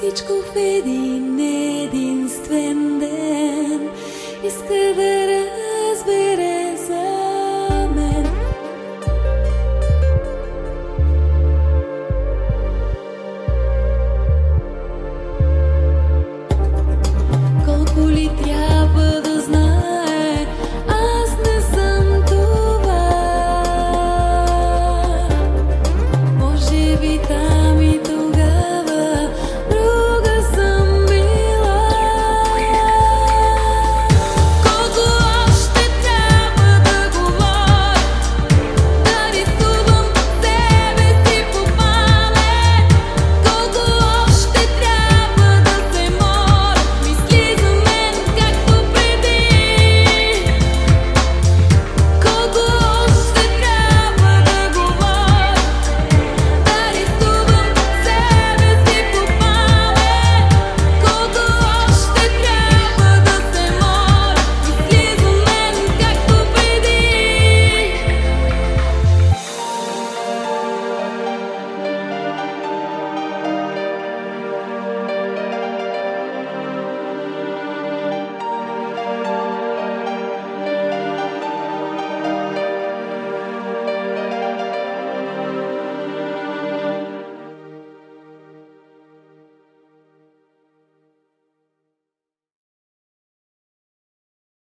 всичко в един единствен ден. Иска да